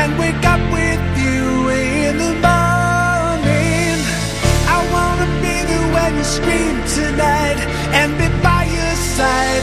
and wake up with you in the morning. I wanna be there when you scream tonight and be by your side.